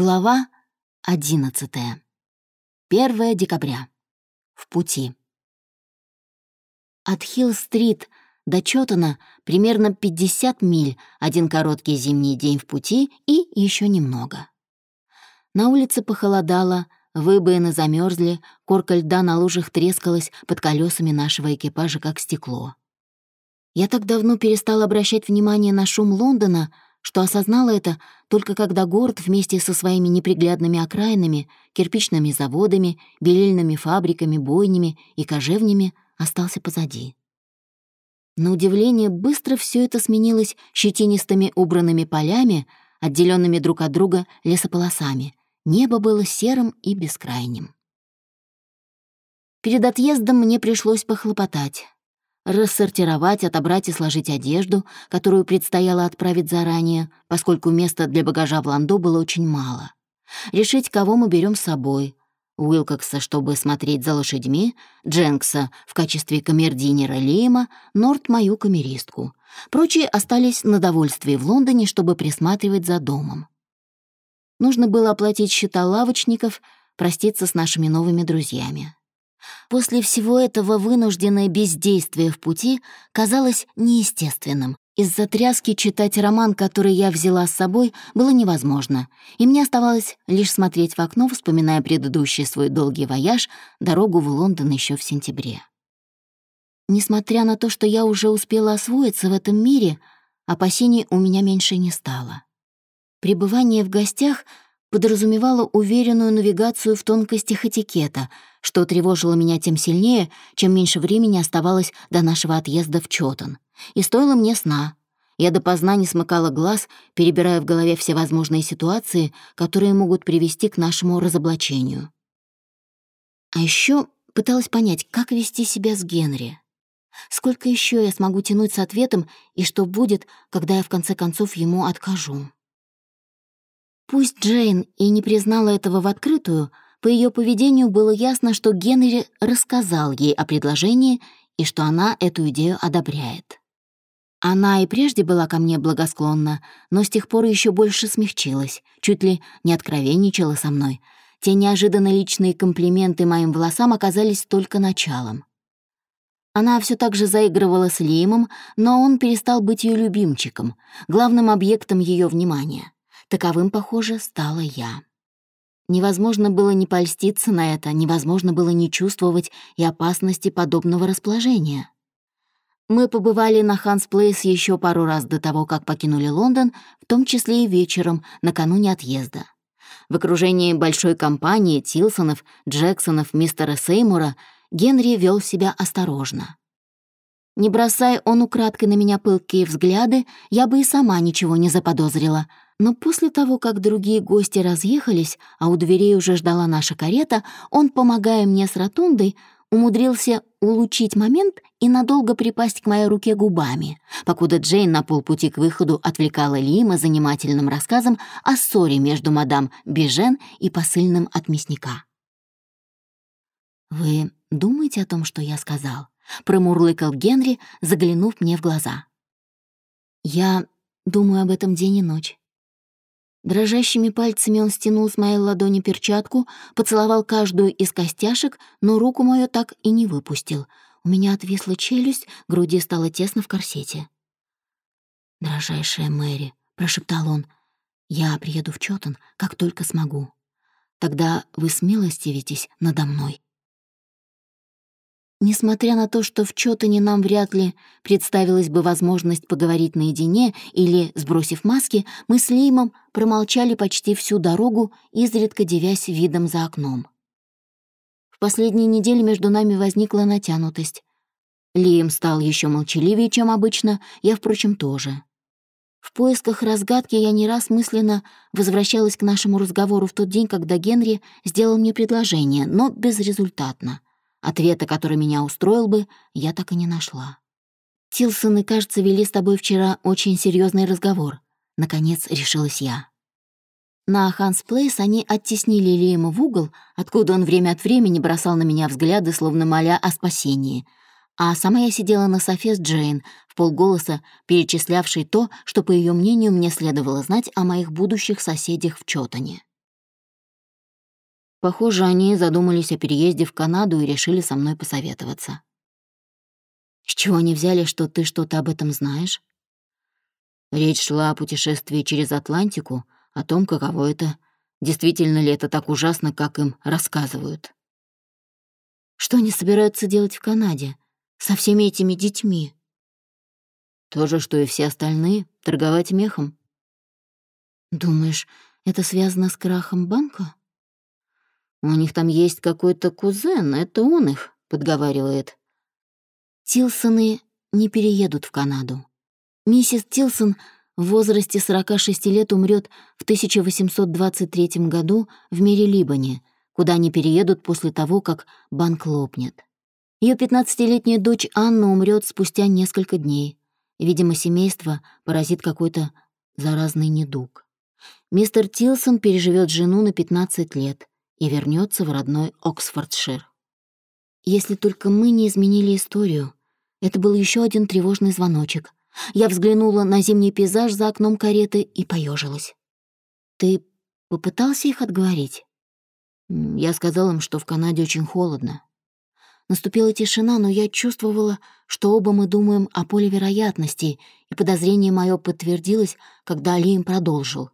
Глава 11. 1 декабря. В пути. От Хилл-стрит до Чётона примерно 50 миль, один короткий зимний день в пути и еще немного. На улице похолодало, выбоины замерзли, корка льда на лужах трескалась под колесами нашего экипажа, как стекло. Я так давно перестала обращать внимание на шум Лондона — что осознала это только когда город вместе со своими неприглядными окраинами, кирпичными заводами, белильными фабриками, бойнями и кожевнями остался позади. На удивление, быстро все это сменилось щетинистыми убранными полями, отделенными друг от друга лесополосами. Небо было серым и бескрайним. Перед отъездом мне пришлось похлопотать рассортировать, отобрать и сложить одежду, которую предстояло отправить заранее, поскольку места для багажа в ландо было очень мало. Решить, кого мы берем с собой. Уилкокса, чтобы смотреть за лошадьми, Дженкса в качестве камердинера Лима, Норт — мою камеристку. Прочие остались на довольствии в Лондоне, чтобы присматривать за домом. Нужно было оплатить счета лавочников, проститься с нашими новыми друзьями. После всего этого вынужденное бездействие в пути казалось неестественным. Из-за тряски читать роман, который я взяла с собой, было невозможно, и мне оставалось лишь смотреть в окно, вспоминая предыдущий свой долгий вояж, дорогу в Лондон еще в сентябре. Несмотря на то, что я уже успела освоиться в этом мире, опасений у меня меньше не стало. Пребывание в гостях — подразумевала уверенную навигацию в тонкостях этикета, что тревожило меня тем сильнее, чем меньше времени оставалось до нашего отъезда в Чётон. И стоило мне сна. Я допоздна не смыкала глаз, перебирая в голове все возможные ситуации, которые могут привести к нашему разоблачению. А еще пыталась понять, как вести себя с Генри. Сколько еще я смогу тянуть с ответом, и что будет, когда я в конце концов ему откажу. Пусть Джейн и не признала этого в открытую, по ее поведению было ясно, что Генри рассказал ей о предложении и что она эту идею одобряет. Она и прежде была ко мне благосклонна, но с тех пор еще больше смягчилась, чуть ли не откровенничала со мной. Те неожиданно личные комплименты моим волосам оказались только началом. Она все так же заигрывала с Лимом, но он перестал быть ее любимчиком, главным объектом ее внимания. Таковым, похоже, стала я. Невозможно было не польститься на это, невозможно было не чувствовать и опасности подобного расположения. Мы побывали на Ханс Плейс еще пару раз до того, как покинули Лондон, в том числе и вечером, накануне отъезда. В окружении большой компании Тилсонов, Джексонов, мистера Сеймура Генри вел себя осторожно. Не бросая он украдкой на меня пылкие взгляды, я бы и сама ничего не заподозрила — но после того, как другие гости разъехались, а у дверей уже ждала наша карета, он, помогая мне с ротундой, умудрился улучшить момент и надолго припасть к моей руке губами, покуда Джейн на полпути к выходу отвлекала Лима занимательным рассказом о ссоре между мадам Бижен и посыльным от мясника. «Вы думаете о том, что я сказал?» — промурлыкал Генри, заглянув мне в глаза. «Я думаю об этом день и ночь. Дрожащими пальцами он стянул с моей ладони перчатку, поцеловал каждую из костяшек, но руку мою так и не выпустил. У меня отвисла челюсть, груди стало тесно в корсете. «Дорожайшая Мэри», — прошептал он, — «я приеду в Чётон, как только смогу. Тогда вы смилостивитесь надо мной». Несмотря на то, что в Чётоне нам вряд ли представилась бы возможность поговорить наедине или, сбросив маски, мы с Леймом промолчали почти всю дорогу, изредка девясь видом за окном. В последние недели между нами возникла натянутость. Лием стал еще молчаливее, чем обычно, я, впрочем, тоже. В поисках разгадки я не раз мысленно возвращалась к нашему разговору в тот день, когда Генри сделал мне предложение, но безрезультатно — Ответа, который меня устроил бы, я так и не нашла. Тилсоны, кажется, вели с тобой вчера очень серьезный разговор. Наконец решилась я. На Ханс Плейс они оттеснили Лиема в угол, откуда он время от времени бросал на меня взгляды, словно моля о спасении. А сама я сидела на софе с Джейн, в полголоса перечислявшей то, что, по ее мнению, мне следовало знать о моих будущих соседях в Чотане. Похоже, они задумались о переезде в Канаду и решили со мной посоветоваться. С чего они взяли, что ты что-то об этом знаешь? Речь шла о путешествии через Атлантику, о том, каково это, действительно ли это так ужасно, как им рассказывают. Что они собираются делать в Канаде со всеми этими детьми? То же, что и все остальные, торговать мехом. Думаешь, это связано с крахом банка? У них там есть какой-то кузен, это он их подговаривает. Тилсоны не переедут в Канаду. Миссис Тилсон в возрасте 46 лет умрет в 1823 году в мире Либане, куда они переедут после того, как банк лопнет. Ее 15-летняя дочь Анна умрет спустя несколько дней. Видимо, семейство поразит какой-то заразный недуг. Мистер Тилсон переживет жену на 15 лет и вернется в родной Оксфордшир. Если только мы не изменили историю, это был еще один тревожный звоночек. Я взглянула на зимний пейзаж за окном кареты и поежилась. «Ты попытался их отговорить?» Я сказал им, что в Канаде очень холодно. Наступила тишина, но я чувствовала, что оба мы думаем о поле вероятности, и подозрение мое подтвердилось, когда Али им продолжил.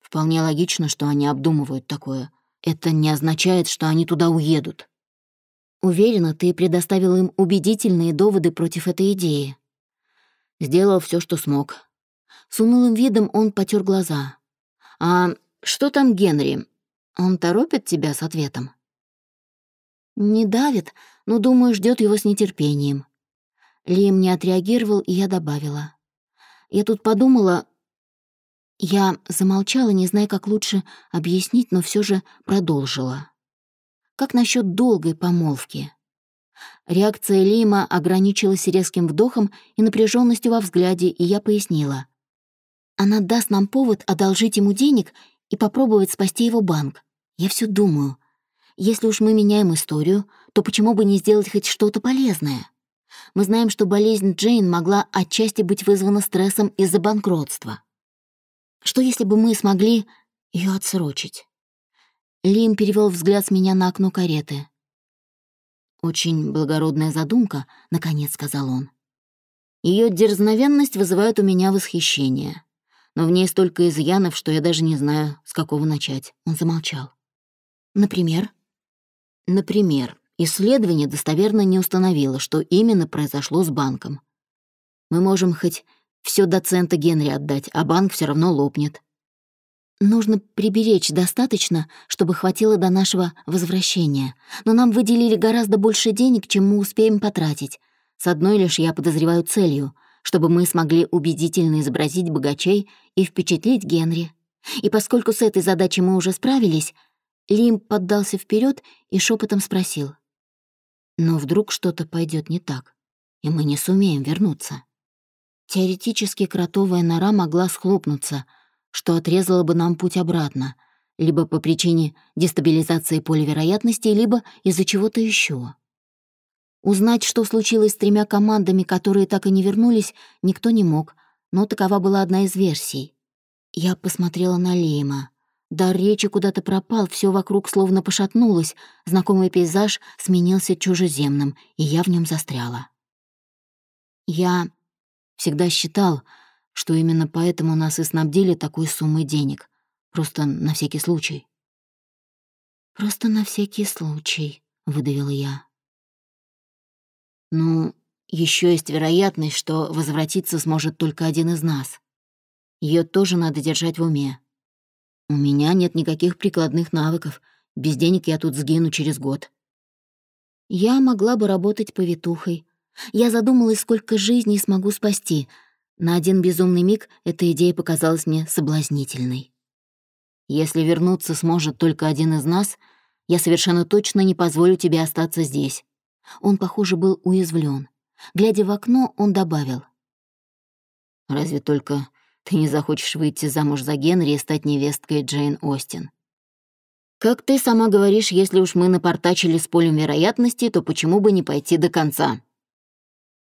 Вполне логично, что они обдумывают такое. Это не означает, что они туда уедут. Уверена, ты предоставил им убедительные доводы против этой идеи. Сделал все, что смог. С унылым видом он потер глаза. «А что там Генри? Он торопит тебя с ответом?» «Не давит, но, думаю, ждет его с нетерпением». Лим не отреагировал, и я добавила. «Я тут подумала...» Я замолчала, не зная, как лучше объяснить, но все же продолжила. «Как насчет долгой помолвки?» Реакция Лима ограничилась резким вдохом и напряженностью во взгляде, и я пояснила. «Она даст нам повод одолжить ему денег и попробовать спасти его банк. Я все думаю, если уж мы меняем историю, то почему бы не сделать хоть что-то полезное? Мы знаем, что болезнь Джейн могла отчасти быть вызвана стрессом из-за банкротства. Что если бы мы смогли ее отсрочить? Лим перевел взгляд с меня на окно кареты. «Очень благородная задумка», — наконец сказал он. Ее дерзновенность вызывает у меня восхищение. Но в ней столько изъянов, что я даже не знаю, с какого начать. Он замолчал. Например? Например, исследование достоверно не установило, что именно произошло с банком. Мы можем хоть все доцента Генри отдать, а банк все равно лопнет. Нужно приберечь достаточно, чтобы хватило до нашего возвращения. Но нам выделили гораздо больше денег, чем мы успеем потратить. С одной лишь, я подозреваю, целью, чтобы мы смогли убедительно изобразить богачей и впечатлить Генри. И поскольку с этой задачей мы уже справились, Лим поддался вперед и шепотом спросил. «Но вдруг что-то пойдет не так, и мы не сумеем вернуться?» Теоретически кротовая нора могла схлопнуться, что отрезало бы нам путь обратно, либо по причине дестабилизации поля вероятности, либо из-за чего-то еще. Узнать, что случилось с тремя командами, которые так и не вернулись, никто не мог, но такова была одна из версий. Я посмотрела на Лейма. Дар речи куда-то пропал, все вокруг словно пошатнулось, знакомый пейзаж сменился чужеземным, и я в нем застряла. Я всегда считал, что именно поэтому нас и снабдили такой суммой денег. Просто на всякий случай. «Просто на всякий случай», — выдавила я. «Ну, еще есть вероятность, что возвратиться сможет только один из нас. Ее тоже надо держать в уме. У меня нет никаких прикладных навыков. Без денег я тут сгину через год. Я могла бы работать повитухой. Я задумалась, сколько жизней смогу спасти. На один безумный миг эта идея показалась мне соблазнительной. Если вернуться сможет только один из нас, я совершенно точно не позволю тебе остаться здесь. Он, похоже, был уязвлен. Глядя в окно, он добавил. «Разве только ты не захочешь выйти замуж за Генри и стать невесткой Джейн Остин. Как ты сама говоришь, если уж мы напортачили с полем вероятности, то почему бы не пойти до конца?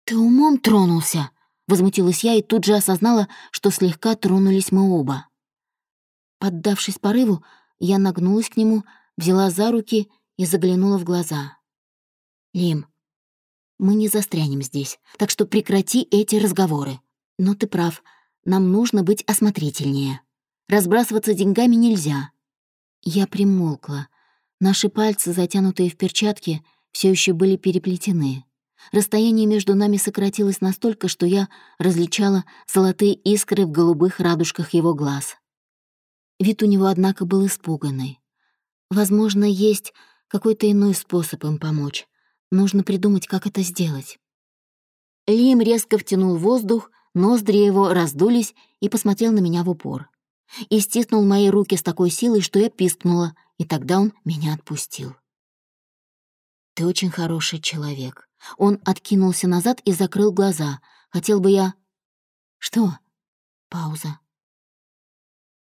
Ты умом тронулся, возмутилась я и тут же осознала, что слегка тронулись мы оба. Поддавшись порыву, я нагнулась к нему, взяла за руки и заглянула в глаза. «Лим, мы не застрянем здесь, так что прекрати эти разговоры. Но ты прав, нам нужно быть осмотрительнее. Разбрасываться деньгами нельзя». Я примолкла. Наши пальцы, затянутые в перчатки, все еще были переплетены. Расстояние между нами сократилось настолько, что я различала золотые искры в голубых радужках его глаз. Вид у него, однако, был испуганный. Возможно, есть какой-то иной способ им помочь. Нужно придумать, как это сделать. Лим резко втянул воздух, ноздри его раздулись и посмотрел на меня в упор. И стиснул мои руки с такой силой, что я пискнула, и тогда он меня отпустил. «Ты очень хороший человек». Он откинулся назад и закрыл глаза. Хотел бы я... «Что?» Пауза.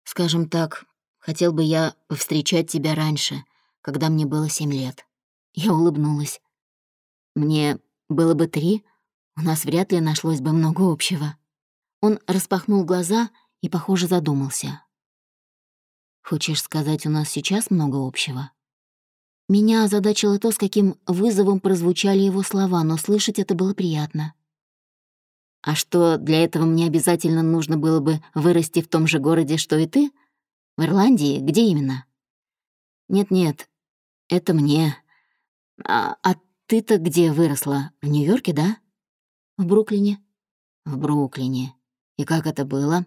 «Скажем так, хотел бы я повстречать тебя раньше, когда мне было семь лет». Я улыбнулась. «Мне было бы три, у нас вряд ли нашлось бы много общего». Он распахнул глаза и, похоже, задумался. «Хочешь сказать, у нас сейчас много общего?» Меня озадачило то, с каким вызовом прозвучали его слова, но слышать это было приятно. «А что, для этого мне обязательно нужно было бы вырасти в том же городе, что и ты? В Ирландии? Где именно?» «Нет-нет, это мне. А, а ты-то где выросла? В Нью-Йорке, да?» «В Бруклине». «В Бруклине. И как это было?»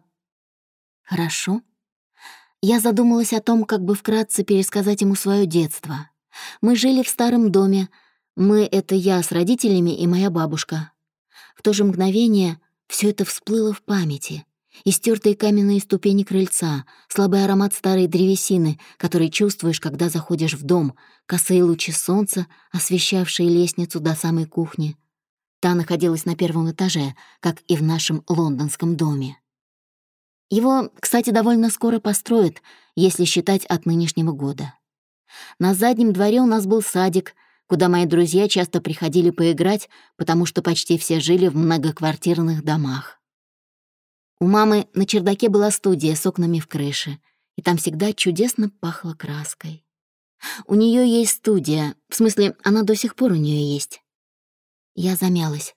«Хорошо». Я задумалась о том, как бы вкратце пересказать ему свое детство. Мы жили в старом доме. Мы — это я с родителями и моя бабушка. В то же мгновение все это всплыло в памяти. Истертые каменные ступени крыльца, слабый аромат старой древесины, который чувствуешь, когда заходишь в дом, косые лучи солнца, освещавшие лестницу до самой кухни. Та находилась на первом этаже, как и в нашем лондонском доме. Его, кстати, довольно скоро построят, если считать от нынешнего года. На заднем дворе у нас был садик, куда мои друзья часто приходили поиграть, потому что почти все жили в многоквартирных домах. У мамы на чердаке была студия с окнами в крыше, и там всегда чудесно пахло краской. У нее есть студия, в смысле, она до сих пор у нее есть. Я замялась.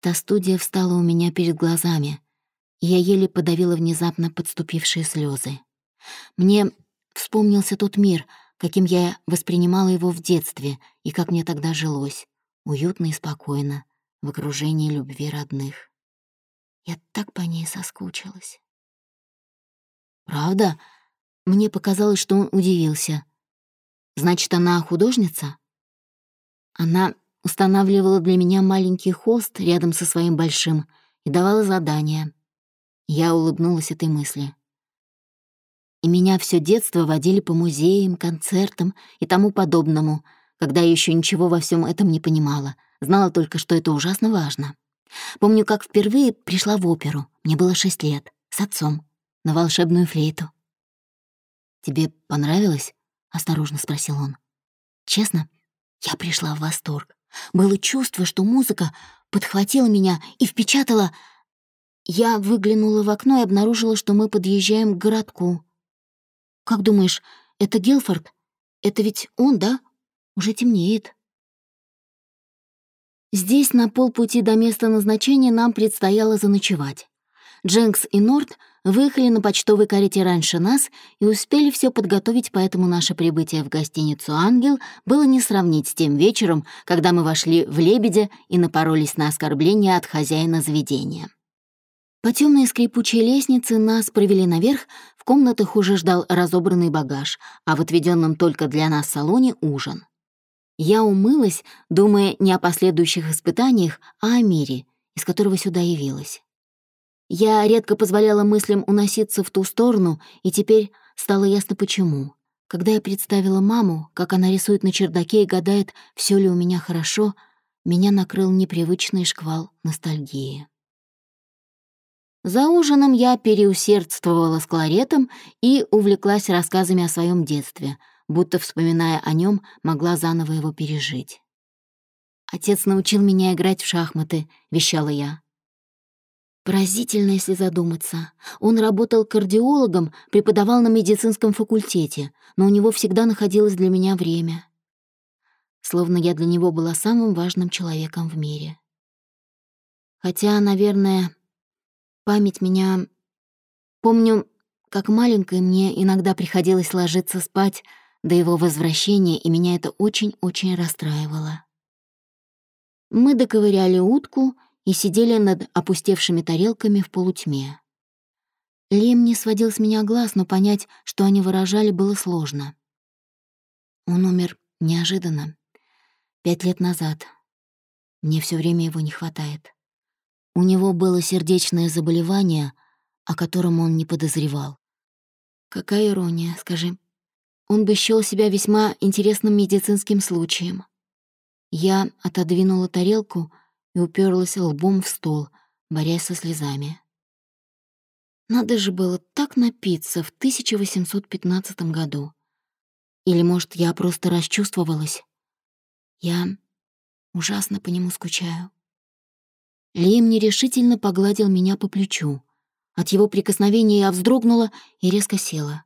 Та студия встала у меня перед глазами, я еле подавила внезапно подступившие слезы. Мне вспомнился тот мир — каким я воспринимала его в детстве и как мне тогда жилось, уютно и спокойно, в окружении любви родных. Я так по ней соскучилась. «Правда?» Мне показалось, что он удивился. «Значит, она художница?» Она устанавливала для меня маленький холст рядом со своим большим и давала задания. Я улыбнулась этой мысли и меня все детство водили по музеям, концертам и тому подобному, когда я еще ничего во всем этом не понимала, знала только, что это ужасно важно. Помню, как впервые пришла в оперу, мне было шесть лет, с отцом, на волшебную флейту. «Тебе понравилось?» — осторожно спросил он. Честно, я пришла в восторг. Было чувство, что музыка подхватила меня и впечатала... Я выглянула в окно и обнаружила, что мы подъезжаем к городку. «Как думаешь, это Гилфорд? Это ведь он, да? Уже темнеет». Здесь, на полпути до места назначения, нам предстояло заночевать. Дженкс и Норт выехали на почтовой карете раньше нас и успели все подготовить, поэтому наше прибытие в гостиницу «Ангел» было не сравнить с тем вечером, когда мы вошли в «Лебедя» и напоролись на оскорбления от хозяина заведения. По темной скрипучей лестнице нас провели наверх, в комнатах уже ждал разобранный багаж, а в отведенном только для нас салоне — ужин. Я умылась, думая не о последующих испытаниях, а о мире, из которого сюда явилась. Я редко позволяла мыслям уноситься в ту сторону, и теперь стало ясно почему. Когда я представила маму, как она рисует на чердаке и гадает, все ли у меня хорошо, меня накрыл непривычный шквал ностальгии. За ужином я переусердствовала с кларетом и увлеклась рассказами о своем детстве, будто, вспоминая о нем, могла заново его пережить. «Отец научил меня играть в шахматы», — вещала я. Поразительно, если задуматься. Он работал кардиологом, преподавал на медицинском факультете, но у него всегда находилось для меня время. Словно я для него была самым важным человеком в мире. Хотя, наверное, память меня... Помню, как маленькой мне иногда приходилось ложиться спать до его возвращения, и меня это очень-очень расстраивало. Мы доковыряли утку и сидели над опустевшими тарелками в полутьме. Лим не сводил с меня глаз, но понять, что они выражали, было сложно. Он умер неожиданно, пять лет назад. Мне все время его не хватает. У него было сердечное заболевание, о котором он не подозревал. Какая ирония, скажи. Он бы счёл себя весьма интересным медицинским случаем. Я отодвинула тарелку и уперлась лбом в стол, борясь со слезами. Надо же было так напиться в 1815 году. Или, может, я просто расчувствовалась? Я ужасно по нему скучаю. Лим нерешительно погладил меня по плечу. От его прикосновения я вздрогнула и резко села.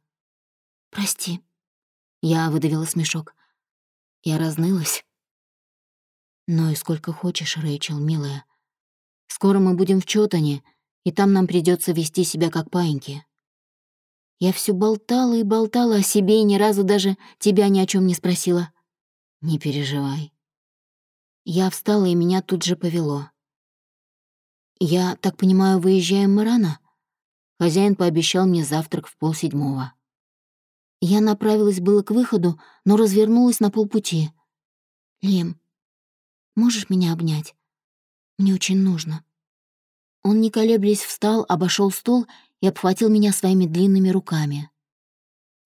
«Прости», — я выдавила смешок. Я разнылась. «Ну и сколько хочешь, Рэйчел, милая. Скоро мы будем в Чётане, и там нам придется вести себя как паиньки». Я все болтала и болтала о себе и ни разу даже тебя ни о чем не спросила. Не переживай. Я встала, и меня тут же повело. «Я так понимаю, выезжаем мы рано?» Хозяин пообещал мне завтрак в полседьмого. Я направилась было к выходу, но развернулась на полпути. «Лем, можешь меня обнять? Мне очень нужно». Он, не колеблясь, встал, обошел стол и обхватил меня своими длинными руками.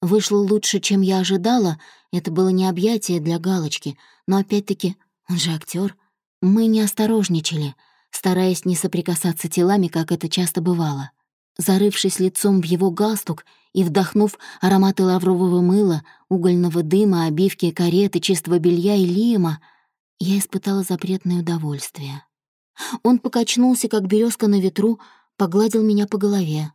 Вышло лучше, чем я ожидала, это было не объятие для галочки, но опять-таки он же актер. Мы не осторожничали — стараясь не соприкасаться телами, как это часто бывало. Зарывшись лицом в его галстук и вдохнув ароматы лаврового мыла, угольного дыма, обивки, кареты, чистого белья и лима, я испытала запретное удовольствие. Он покачнулся, как березка на ветру, погладил меня по голове.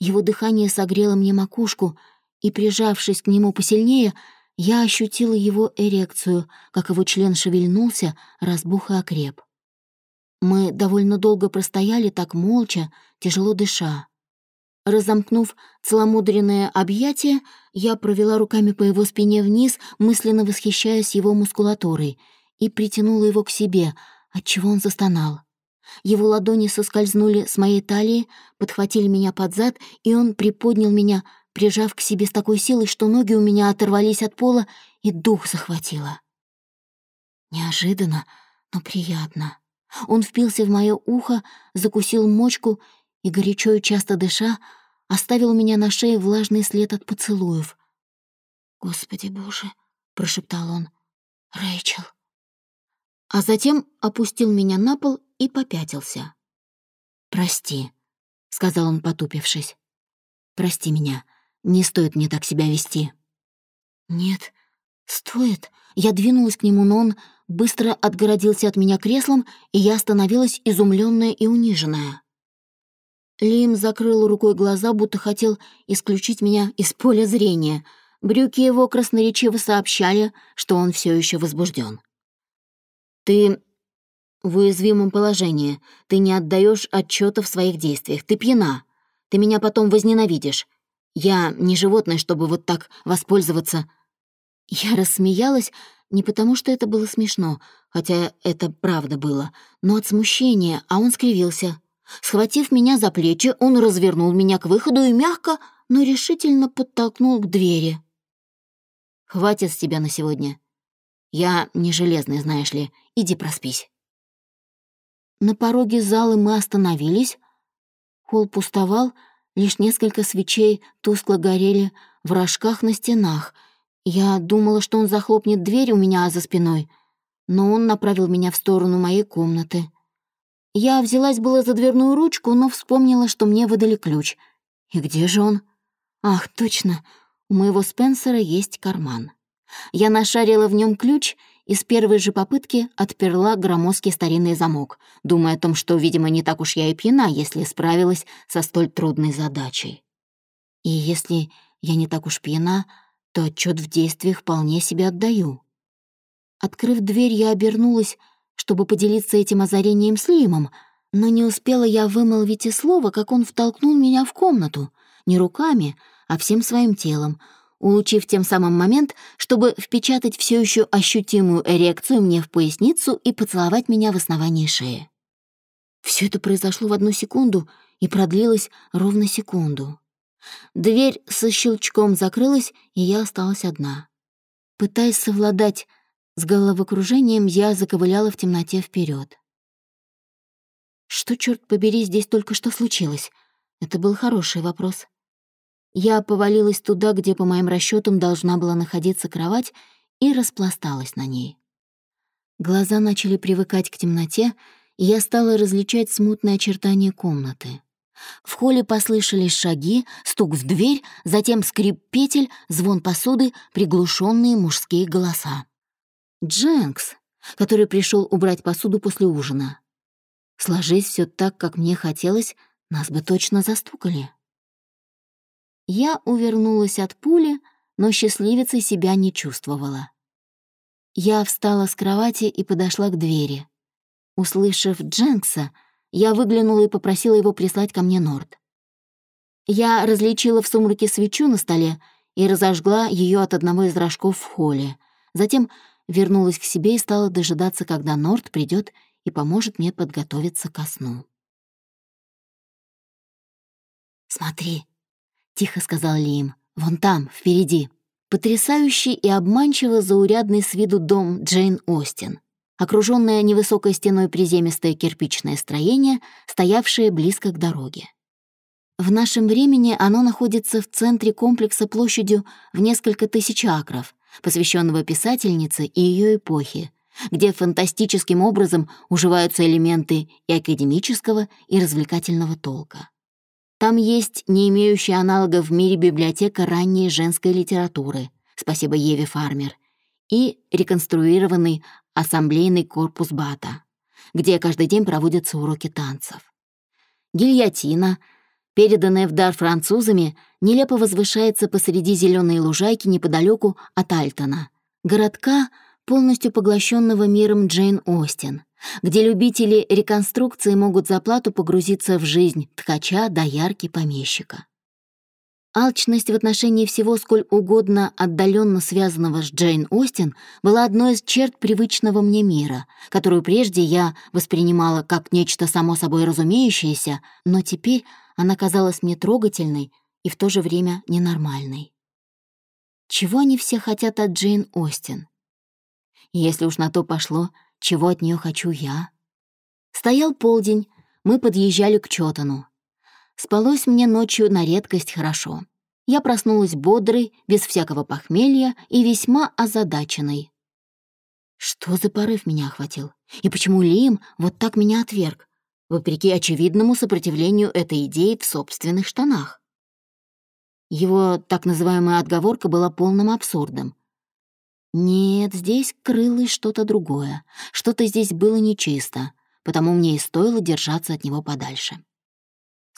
Его дыхание согрело мне макушку, и, прижавшись к нему посильнее, я ощутила его эрекцию, как его член шевельнулся, разбух и окреп. Мы довольно долго простояли так молча, тяжело дыша. Разомкнув целомудренное объятие, я провела руками по его спине вниз, мысленно восхищаясь его мускулатурой, и притянула его к себе, отчего он застонал. Его ладони соскользнули с моей талии, подхватили меня под зад, и он приподнял меня, прижав к себе с такой силой, что ноги у меня оторвались от пола, и дух захватило. Неожиданно, но приятно. Он впился в мое ухо, закусил мочку и, горячо и часто дыша, оставил у меня на шее влажный след от поцелуев. «Господи боже!» — прошептал он. «Рэйчел!» А затем опустил меня на пол и попятился. «Прости», — сказал он, потупившись. «Прости меня. Не стоит мне так себя вести». «Нет, стоит». Я двинулась к нему, но он быстро отгородился от меня креслом, и я остановилась изумленная и униженная. Лим закрыл рукой глаза, будто хотел исключить меня из поля зрения. Брюки его красноречиво сообщали, что он все еще возбужден. «Ты в уязвимом положении. Ты не отдаешь отчета в своих действиях. Ты пьяна. Ты меня потом возненавидишь. Я не животное, чтобы вот так воспользоваться». Я рассмеялась, не потому, что это было смешно, хотя это правда было, но от смущения, а он скривился. Схватив меня за плечи, он развернул меня к выходу и мягко, но решительно подтолкнул к двери. «Хватит с тебя на сегодня. Я не железный, знаешь ли. Иди проспись». На пороге зала мы остановились. Холл пустовал, лишь несколько свечей тускло горели в рожках на стенах — я думала, что он захлопнет дверь у меня за спиной, но он направил меня в сторону моей комнаты. Я взялась было за дверную ручку, но вспомнила, что мне выдали ключ. И где же он? Ах, точно, у моего Спенсера есть карман. Я нашарила в нем ключ и с первой же попытки отперла громоздкий старинный замок, думая о том, что, видимо, не так уж я и пьяна, если справилась со столь трудной задачей. И если я не так уж пьяна, то отчет в действиях вполне себе отдаю. Открыв дверь, я обернулась, чтобы поделиться этим озарением с Лимом, но не успела я вымолвить и слова, как он втолкнул меня в комнату, не руками, а всем своим телом, улучив тем самым момент, чтобы впечатать все еще ощутимую эрекцию мне в поясницу и поцеловать меня в основании шеи. Все это произошло в одну секунду и продлилось ровно секунду. Дверь со щелчком закрылась, и я осталась одна. Пытаясь совладать с головокружением, я заковыляла в темноте вперед. Что, черт побери, здесь только что случилось? Это был хороший вопрос. Я повалилась туда, где, по моим расчетам, должна была находиться кровать, и распласталась на ней. Глаза начали привыкать к темноте, и я стала различать смутные очертания комнаты. В холле послышались шаги, стук в дверь, затем скрип петель, звон посуды, приглушенные мужские голоса. Дженкс, который пришел убрать посуду после ужина. Сложись все так, как мне хотелось, нас бы точно застукали. Я увернулась от пули, но счастливицей себя не чувствовала. Я встала с кровати и подошла к двери. Услышав Дженкса, я выглянула и попросила его прислать ко мне Норд. Я различила в сумраке свечу на столе и разожгла ее от одного из рожков в холле. Затем вернулась к себе и стала дожидаться, когда Норд придет и поможет мне подготовиться ко сну. «Смотри», — тихо сказал Лим, — «вон там, впереди». Потрясающий и обманчиво заурядный с виду дом Джейн Остин окруженное невысокой стеной приземистое кирпичное строение, стоявшее близко к дороге. В нашем времени оно находится в центре комплекса площадью в несколько тысяч акров, посвященного писательнице и ее эпохе, где фантастическим образом уживаются элементы и академического, и развлекательного толка. Там есть не имеющая аналогов в мире библиотека ранней женской литературы, спасибо Еве Фармер, и реконструированный ассамблейный корпус БАТа, где каждый день проводятся уроки танцев. Гильотина, переданная в дар французами, нелепо возвышается посреди зеленой лужайки неподалеку от Альтона, городка, полностью поглощенного миром Джейн Остин, где любители реконструкции могут за плату погрузиться в жизнь ткача, доярки, помещика. Алчность в отношении всего сколь угодно отдаленно связанного с Джейн Остин была одной из черт привычного мне мира, которую прежде я воспринимала как нечто само собой разумеющееся, но теперь она казалась мне трогательной и в то же время ненормальной. Чего они все хотят от Джейн Остин? Если уж на то пошло, чего от нее хочу я? Стоял полдень, мы подъезжали к Чотану. Спалось мне ночью на редкость хорошо. Я проснулась бодрой, без всякого похмелья и весьма озадаченной. Что за порыв меня охватил? И почему Лим вот так меня отверг, вопреки очевидному сопротивлению этой идеи в собственных штанах? Его так называемая отговорка была полным абсурдом. Нет, здесь крылось что-то другое, что-то здесь было нечисто, потому мне и стоило держаться от него подальше.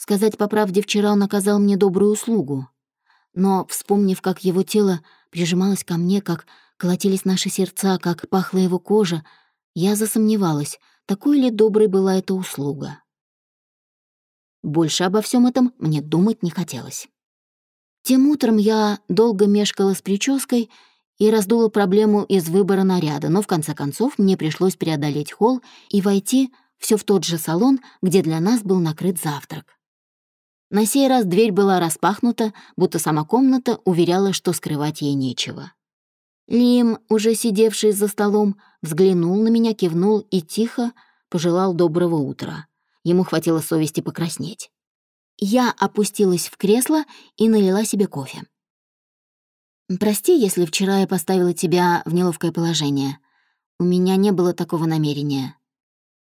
Сказать по правде, вчера он оказал мне добрую услугу. Но, вспомнив, как его тело прижималось ко мне, как колотились наши сердца, как пахла его кожа, я засомневалась, такой ли доброй была эта услуга. Больше обо всем этом мне думать не хотелось. Тем утром я долго мешкала с прической и раздула проблему из выбора наряда, но в конце концов мне пришлось преодолеть холл и войти все в тот же салон, где для нас был накрыт завтрак. На сей раз дверь была распахнута, будто сама комната уверяла, что скрывать ей нечего. Лим, уже сидевший за столом, взглянул на меня, кивнул и тихо пожелал доброго утра. Ему хватило совести покраснеть. Я опустилась в кресло и налила себе кофе. «Прости, если вчера я поставила тебя в неловкое положение. У меня не было такого намерения.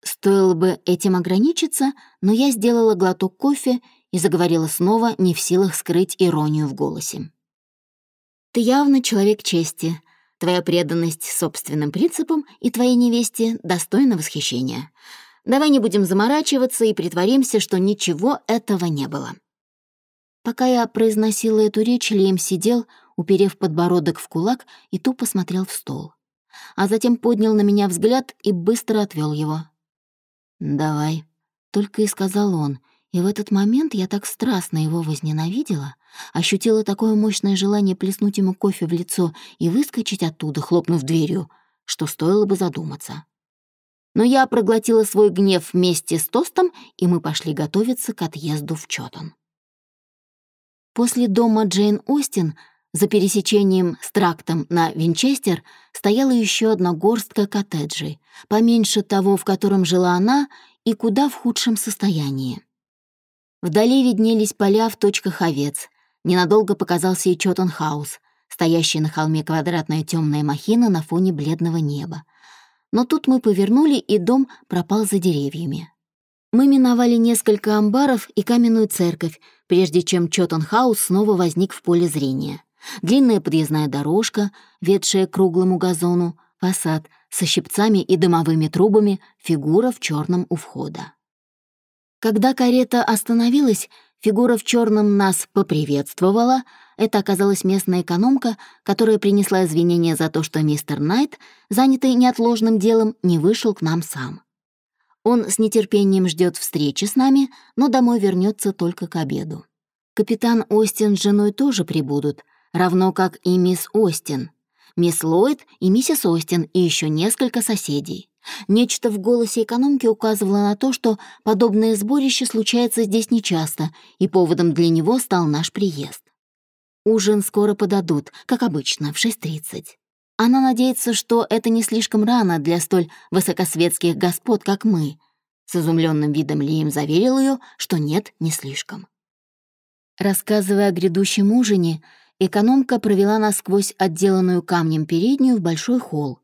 Стоило бы этим ограничиться, но я сделала глоток кофе и заговорила снова, не в силах скрыть иронию в голосе. «Ты явно человек чести, Твоя преданность собственным принципам и твоей невесте достойна восхищения. Давай не будем заморачиваться и притворимся, что ничего этого не было». Пока я произносила эту речь, Лием сидел, уперев подбородок в кулак и тупо смотрел в стол. А затем поднял на меня взгляд и быстро отвел его. «Давай», — только и сказал он, и в этот момент я так страстно его возненавидела, ощутила такое мощное желание плеснуть ему кофе в лицо и выскочить оттуда, хлопнув дверью, что стоило бы задуматься. Но я проглотила свой гнев вместе с тостом, и мы пошли готовиться к отъезду в Чотон. После дома Джейн Остин за пересечением с трактом на Винчестер стояла еще одна горстка коттеджей, поменьше того, в котором жила она, и куда в худшем состоянии. Вдали виднелись поля в точках овец. Ненадолго показался и Чоттон-хаус, стоящий на холме квадратная темная махина на фоне бледного неба. Но тут мы повернули, и дом пропал за деревьями. Мы миновали несколько амбаров и каменную церковь, прежде чем Чоттон-хаус снова возник в поле зрения. Длинная подъездная дорожка, ведшая к круглому газону, фасад со щипцами и дымовыми трубами, фигура в черном у входа. Когда карета остановилась, фигура в черном нас поприветствовала. Это оказалась местная экономка, которая принесла извинения за то, что мистер Найт, занятый неотложным делом, не вышел к нам сам. Он с нетерпением ждет встречи с нами, но домой вернется только к обеду. Капитан Остин с женой тоже прибудут, равно как и мисс Остин, мисс Ллойд и миссис Остин и еще несколько соседей. Нечто в голосе экономки указывало на то, что подобное сборище случается здесь нечасто, и поводом для него стал наш приезд. Ужин скоро подадут, как обычно, в 6.30. Она надеется, что это не слишком рано для столь высокосветских господ, как мы. С изумленным видом Лием заверил ее, что нет, не слишком. Рассказывая о грядущем ужине, экономка провела нас сквозь отделанную камнем переднюю в большой холл.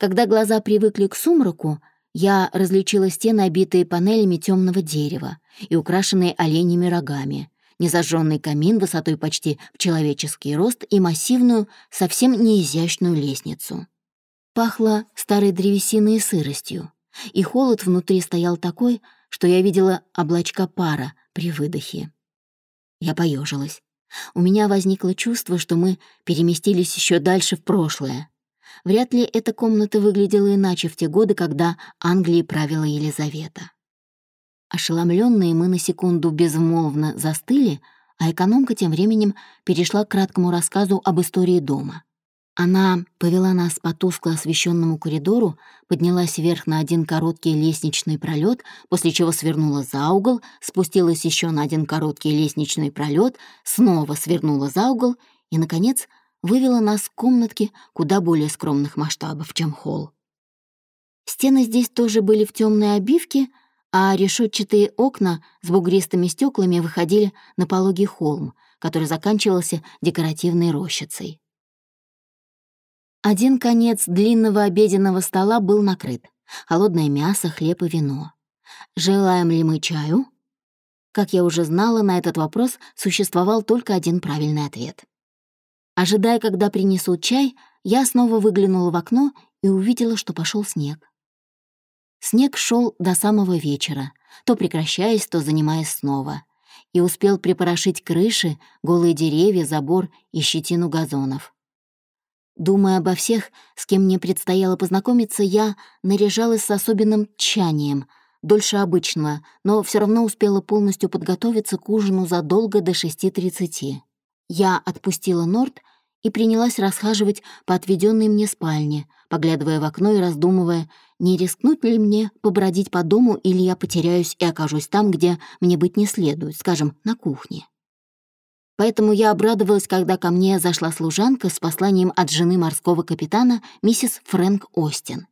Когда глаза привыкли к сумраку, я различила стены, обитые панелями темного дерева и украшенные оленями рогами, незажженный камин высотой почти в человеческий рост и массивную, совсем неизящную лестницу. Пахло старой древесиной и сыростью, и холод внутри стоял такой, что я видела облачка пара при выдохе. Я поежилась. У меня возникло чувство, что мы переместились еще дальше в прошлое. Вряд ли эта комната выглядела иначе в те годы, когда Англией правила Елизавета. Ошеломленные мы на секунду безмолвно застыли, а экономка тем временем перешла к краткому рассказу об истории дома. Она повела нас по тускло освещенному коридору, поднялась вверх на один короткий лестничный пролет, после чего свернула за угол, спустилась еще на один короткий лестничный пролет, снова свернула за угол и, наконец, вывела нас в комнатки куда более скромных масштабов, чем холл. Стены здесь тоже были в темной обивке, а решетчатые окна с бугристыми стеклами выходили на пологий холм, который заканчивался декоративной рощицей. Один конец длинного обеденного стола был накрыт. Холодное мясо, хлеб и вино. Желаем ли мы чаю? Как я уже знала, на этот вопрос существовал только один правильный ответ. Ожидая, когда принесут чай, я снова выглянула в окно и увидела, что пошел снег. Снег шел до самого вечера, то прекращаясь, то занимаясь снова, и успел припорошить крыши, голые деревья, забор и щетину газонов. Думая обо всех, с кем мне предстояло познакомиться, я наряжалась с особенным тщанием, дольше обычного, но все равно успела полностью подготовиться к ужину задолго до 6.30. Я отпустила Норт и принялась расхаживать по отведенной мне спальне, поглядывая в окно и раздумывая, не рискнуть ли мне побродить по дому или я потеряюсь и окажусь там, где мне быть не следует, скажем, на кухне. Поэтому я обрадовалась, когда ко мне зашла служанка с посланием от жены морского капитана миссис Фрэнк Остин.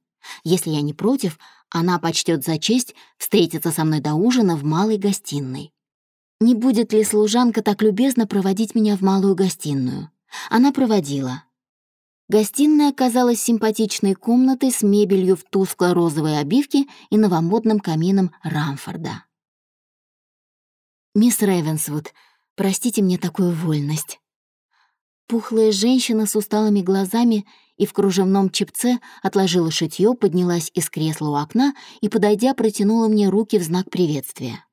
Если я не против, она почтет за честь встретиться со мной до ужина в малой гостиной. Не будет ли служанка так любезно проводить меня в малую гостиную? Она проводила. Гостиная оказалась симпатичной комнатой с мебелью в тускло-розовой обивке и новомодным камином Рамфорда. «Мисс Ревенсвуд, простите мне такую вольность». Пухлая женщина с усталыми глазами и в кружевном чепце отложила шитьё, поднялась из кресла у окна и, подойдя, протянула мне руки в знак приветствия.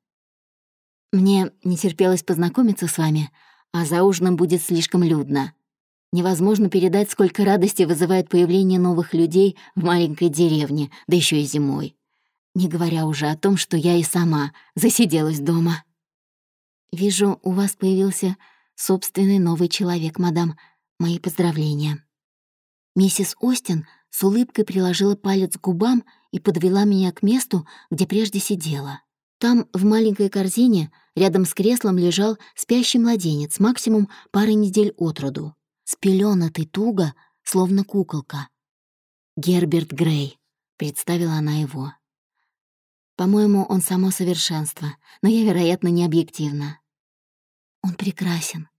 «Мне не терпелось познакомиться с вами, а за ужином будет слишком людно. Невозможно передать, сколько радости вызывает появление новых людей в маленькой деревне, да еще и зимой. Не говоря уже о том, что я и сама засиделась дома. Вижу, у вас появился собственный новый человек, мадам. Мои поздравления. Миссис Остин с улыбкой приложила палец к губам и подвела меня к месту, где прежде сидела. Там, в маленькой корзине, рядом с креслом лежал спящий младенец, максимум пары недель от роду, спелёнатый туго, словно куколка. «Герберт Грей», — представила она его. По-моему, он само совершенство, но я, вероятно, не объективна. Он прекрасен.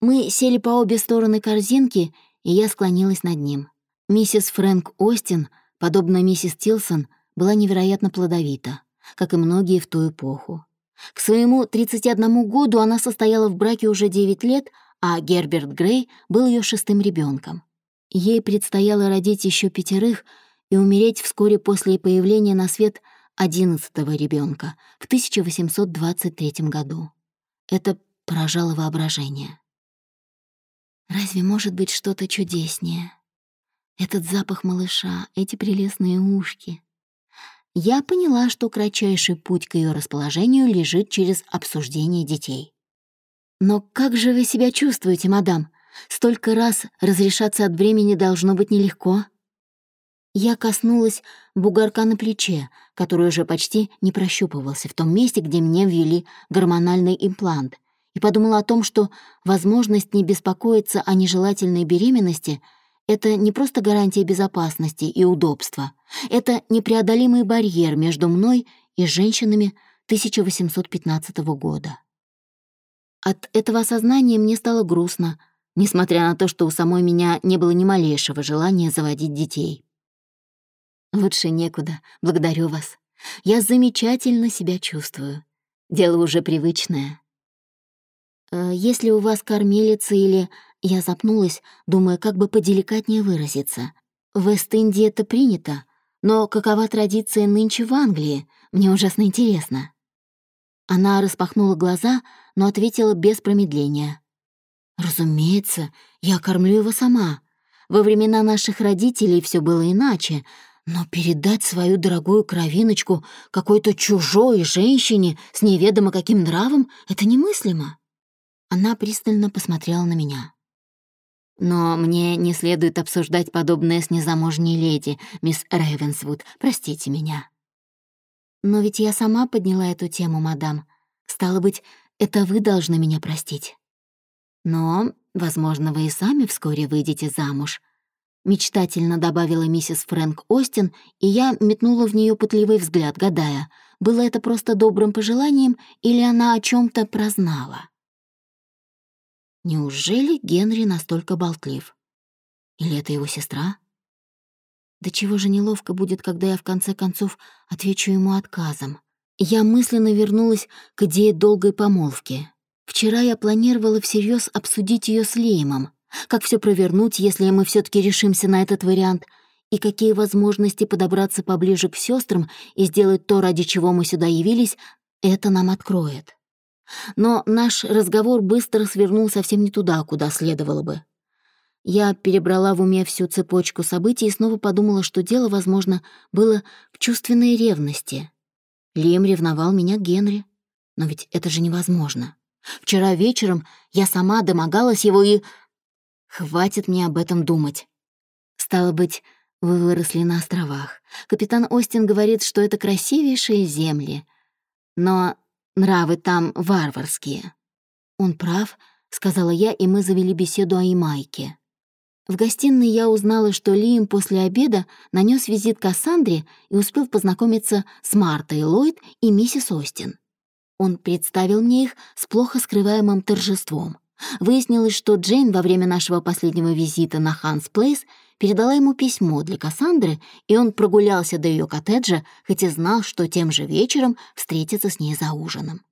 Мы сели по обе стороны корзинки, и я склонилась над ним. Миссис Фрэнк Остин, подобно миссис Тилсон, была невероятно плодовита, как и многие в ту эпоху. К своему 31 году она состояла в браке уже 9 лет, а Герберт Грей был ее шестым ребенком. Ей предстояло родить еще пятерых и умереть вскоре после появления на свет одиннадцатого ребенка в 1823 году. Это поражало воображение. Разве может быть что-то чудеснее? Этот запах малыша, эти прелестные ушки. Я поняла, что кратчайший путь к ее расположению лежит через обсуждение детей. «Но как же вы себя чувствуете, мадам? Столько раз разрешаться от времени должно быть нелегко». Я коснулась бугорка на плече, который уже почти не прощупывался в том месте, где мне ввели гормональный имплант, и подумала о том, что возможность не беспокоиться о нежелательной беременности — это не просто гарантия безопасности и удобства, это непреодолимый барьер между мной и женщинами 1815 года. От этого осознания мне стало грустно, несмотря на то, что у самой меня не было ни малейшего желания заводить детей. Лучше некуда, благодарю вас. Я замечательно себя чувствую. Дело уже привычное. Э, если у вас кормилица или... Я запнулась, думая, как бы поделикатнее выразиться. В Вест-Индии это принято, но какова традиция нынче в Англии? Мне ужасно интересно. Она распахнула глаза, но ответила без промедления. «Разумеется, я кормлю его сама. Во времена наших родителей все было иначе, но передать свою дорогую кровиночку какой-то чужой женщине с неведомо каким нравом — это немыслимо. Она пристально посмотрела на меня. «Но мне не следует обсуждать подобное с незамужней леди, мисс Рейвенсвуд. Простите меня». «Но ведь я сама подняла эту тему, мадам. Стало быть, это вы должны меня простить. Но, возможно, вы и сами вскоре выйдете замуж», — мечтательно добавила миссис Фрэнк Остин, и я метнула в нее пытливый взгляд, гадая, было это просто добрым пожеланием или она о чем то прознала. Неужели Генри настолько болтлив? Или это его сестра? Да чего же неловко будет, когда я в конце концов отвечу ему отказом. Я мысленно вернулась к идее долгой помолвки. Вчера я планировала всерьез обсудить ее с Леймом. Как все провернуть, если мы все таки решимся на этот вариант, и какие возможности подобраться поближе к сестрам и сделать то, ради чего мы сюда явились, это нам откроет. Но наш разговор быстро свернул совсем не туда, куда следовало бы. Я перебрала в уме всю цепочку событий и снова подумала, что дело, возможно, было в чувственной ревности. Лим ревновал меня Генри. Но ведь это же невозможно. Вчера вечером я сама домогалась его и... Хватит мне об этом думать. Стало быть, вы выросли на островах. Капитан Остин говорит, что это красивейшие земли. Но Нравы там варварские». «Он прав», — сказала я, и мы завели беседу о Ямайке. В гостиной я узнала, что Лиам после обеда нанес визит Кассандре и успел познакомиться с Мартой Ллойд и миссис Остин. Он представил мне их с плохо скрываемым торжеством. Выяснилось, что Джейн во время нашего последнего визита на Ханс Плейс передала ему письмо для Кассандры, и он прогулялся до ее коттеджа, хоть и знал, что тем же вечером встретится с ней за ужином.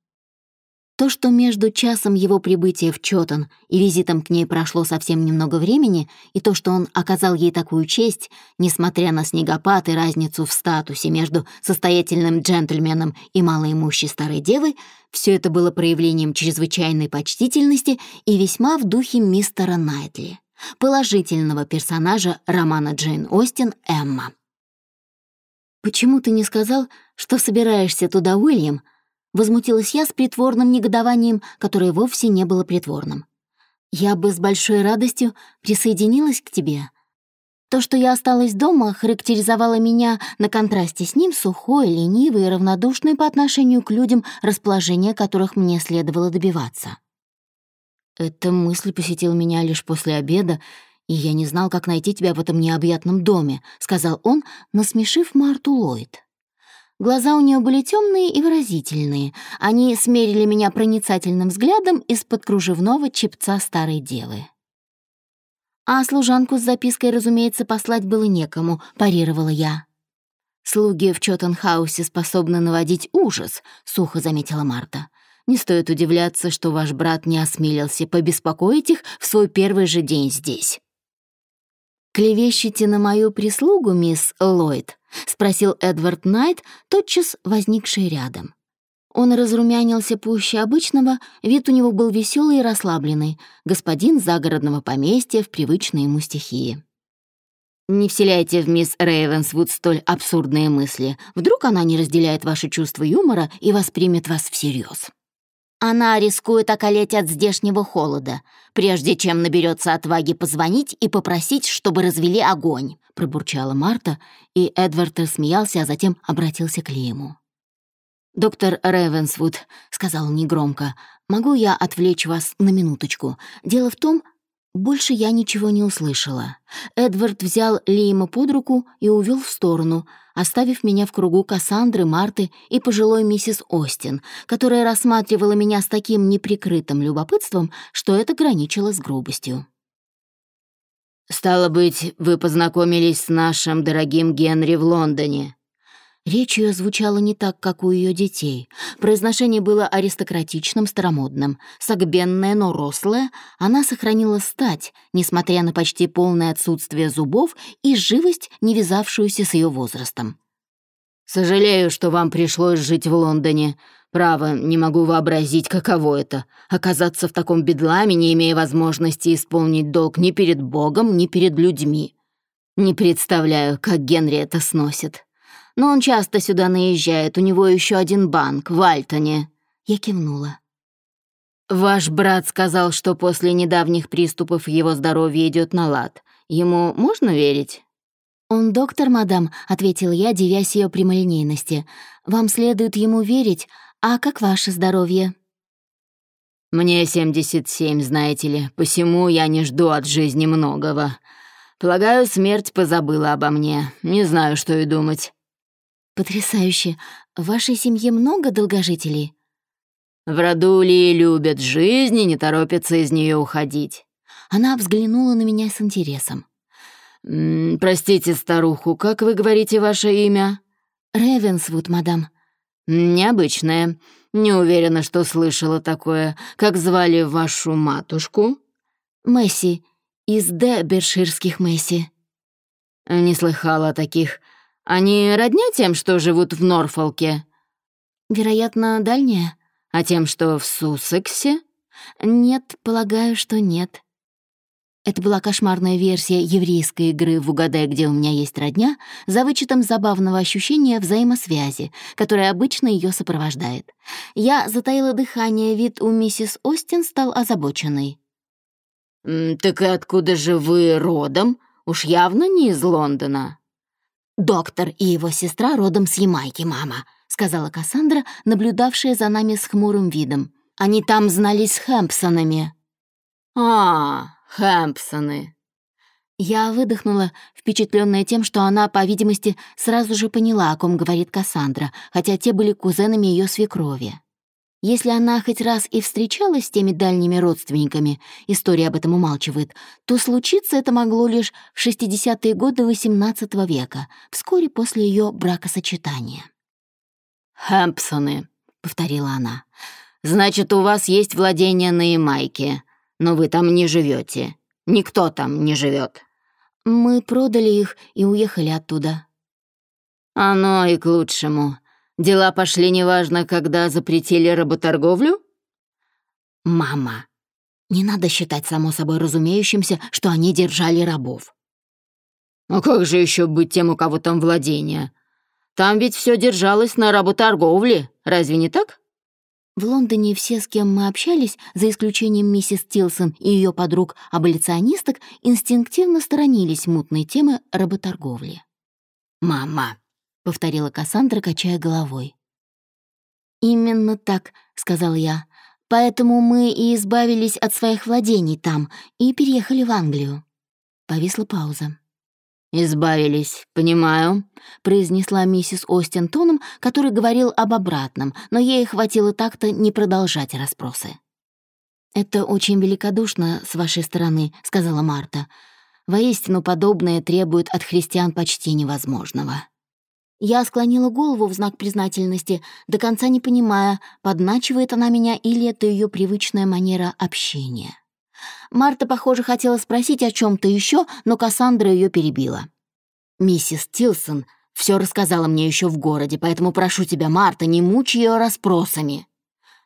То, что между часом его прибытия в Чотон и визитом к ней прошло совсем немного времени, и то, что он оказал ей такую честь, несмотря на снегопад и разницу в статусе между состоятельным джентльменом и малоимущей старой девой, все это было проявлением чрезвычайной почтительности и весьма в духе мистера Найтли, положительного персонажа романа Джейн Остин «Эмма». «Почему ты не сказал, что собираешься туда, Уильям?» Возмутилась я с притворным негодованием, которое вовсе не было притворным. «Я бы с большой радостью присоединилась к тебе. То, что я осталась дома, характеризовало меня на контрасте с ним сухой, ленивой и равнодушной по отношению к людям, расположения которых мне следовало добиваться. Эта мысль посетила меня лишь после обеда, и я не знал, как найти тебя в этом необъятном доме», — сказал он, насмешив Марту Ллойд. Глаза у нее были темные и выразительные. Они смерили меня проницательным взглядом из-под кружевного чепца старой девы. А служанку с запиской, разумеется, послать было некому, парировала я. «Слуги в Чоттенхаусе способны наводить ужас», — сухо заметила Марта. «Не стоит удивляться, что ваш брат не осмелился побеспокоить их в свой первый же день здесь». «Клевещете на мою прислугу, мисс Ллойд?» — спросил Эдвард Найт, тотчас возникший рядом. Он разрумянился пуще обычного, вид у него был веселый и расслабленный, господин загородного поместья в привычной ему стихии. «Не вселяйте в мисс Рейвенсвуд столь абсурдные мысли. Вдруг она не разделяет ваши чувства юмора и воспримет вас всерьез. Она рискует околеть от здешнего холода, прежде чем наберется отваги позвонить и попросить, чтобы развели огонь», — пробурчала Марта, и Эдвард рассмеялся, а затем обратился к Лиему. «Доктор Ревенсвуд», — сказал негромко, — «могу я отвлечь вас на минуточку? Дело в том, больше я ничего не услышала. Эдвард взял Лиема под руку и увел в сторону, оставив меня в кругу Кассандры, Марты и пожилой миссис Остин, которая рассматривала меня с таким неприкрытым любопытством, что это граничило с грубостью. «Стало быть, вы познакомились с нашим дорогим Генри в Лондоне», Речь ее звучала не так, как у ее детей. Произношение было аристократичным, старомодным. Согбенная, но рослая, она сохранила стать, несмотря на почти полное отсутствие зубов и живость, не вязавшуюся с ее возрастом. «Сожалею, что вам пришлось жить в Лондоне. Право, не могу вообразить, каково это — оказаться в таком бедламе, не имея возможности исполнить долг ни перед Богом, ни перед людьми. Не представляю, как Генри это сносит» но он часто сюда наезжает, у него еще один банк в Альтоне». Я кивнула. «Ваш брат сказал, что после недавних приступов его здоровье идет на лад. Ему можно верить?» «Он доктор, мадам», — ответил я, девясь ее прямолинейности. «Вам следует ему верить. А как ваше здоровье?» «Мне 77, знаете ли, посему я не жду от жизни многого. Полагаю, смерть позабыла обо мне. Не знаю, что и думать». «Потрясающе! В вашей семье много долгожителей?» «В роду ли любят жизнь и не торопятся из нее уходить?» Она взглянула на меня с интересом. «М -м, «Простите старуху, как вы говорите ваше имя?» «Ревенсвуд, мадам». «Необычное. Не уверена, что слышала такое. Как звали вашу матушку?» «Месси. Из Деберширских Месси». «Не слыхала о таких. Они родня тем, что живут в Норфолке?» «Вероятно, дальняя». «А тем, что в Суссексе?» «Нет, полагаю, что нет». Это была кошмарная версия еврейской игры в «Угадай, где у меня есть родня», за вычетом забавного ощущения взаимосвязи, которое обычно ее сопровождает. Я затаила дыхание, вид у миссис Остин стал озабоченный. «Так и откуда же вы родом? Уж явно не из Лондона». «Доктор и его сестра родом с Ямайки, мама», — сказала Кассандра, наблюдавшая за нами с хмурым видом. «Они там знались с Хэмпсонами». «А, Хэмпсоны». Я выдохнула, впечатленная тем, что она, по видимости, сразу же поняла, о ком говорит Кассандра, хотя те были кузенами ее свекрови. Если она хоть раз и встречалась с теми дальними родственниками, история об этом умалчивает, то случиться это могло лишь в 60-е годы XVIII века, вскоре после ее бракосочетания. «Хэмпсоны», — повторила она. Значит, у вас есть владение на Ямайке, но вы там не живете. Никто там не живет. Мы продали их и уехали оттуда. Оно и к лучшему. Дела пошли неважно, когда запретили работорговлю? Мама, не надо считать само собой разумеющимся, что они держали рабов. А как же еще быть тем, у кого там владение? Там ведь все держалось на работорговле, разве не так? В Лондоне все, с кем мы общались, за исключением миссис Тилсон и ее подруг-аболиционисток, инстинктивно сторонились мутной темы работорговли. «Мама», — повторила Кассандра, качая головой. «Именно так», — сказал я. «Поэтому мы и избавились от своих владений там и переехали в Англию». Повисла пауза. «Избавились, понимаю», — произнесла миссис Остин тоном, который говорил об обратном, но ей хватило так-то не продолжать расспросы. «Это очень великодушно с вашей стороны», — сказала Марта. «Воистину подобное требует от христиан почти невозможного». Я склонила голову в знак признательности, до конца не понимая, подначивает она меня или это ее привычная манера общения. Марта, похоже, хотела спросить о чем то еще, но Кассандра ее перебила. «Миссис Тилсон все рассказала мне еще в городе, поэтому прошу тебя, Марта, не мучь ее расспросами».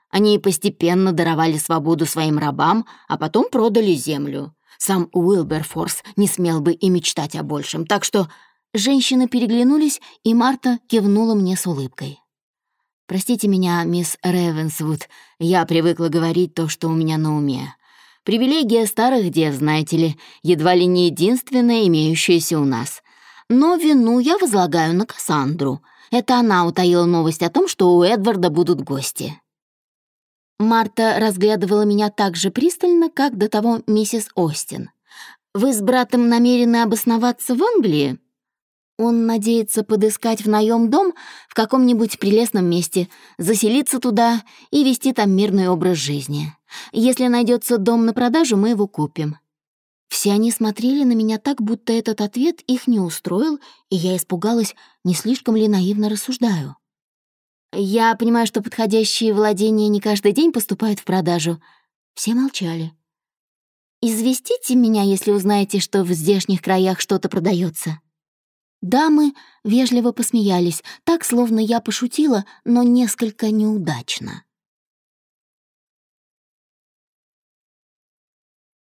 Они постепенно даровали свободу своим рабам, а потом продали землю. Сам Уилберфорс не смел бы и мечтать о большем, так что женщины переглянулись, и Марта кивнула мне с улыбкой. «Простите меня, мисс Ревенсвуд, я привыкла говорить то, что у меня на уме. Привилегия старых дев, знаете ли, едва ли не единственная, имеющаяся у нас. Но вину я возлагаю на Кассандру. Это она утаила новость о том, что у Эдварда будут гости. Марта разглядывала меня так же пристально, как до того миссис Остин. «Вы с братом намерены обосноваться в Англии?» Он надеется подыскать в наем дом в каком-нибудь прелестном месте, заселиться туда и вести там мирный образ жизни. Если найдется дом на продажу, мы его купим». Все они смотрели на меня так, будто этот ответ их не устроил, и я испугалась, не слишком ли наивно рассуждаю. Я понимаю, что подходящие владения не каждый день поступают в продажу. Все молчали. «Известите меня, если узнаете, что в здешних краях что-то продается. Дамы вежливо посмеялись, так, словно я пошутила, но несколько неудачно.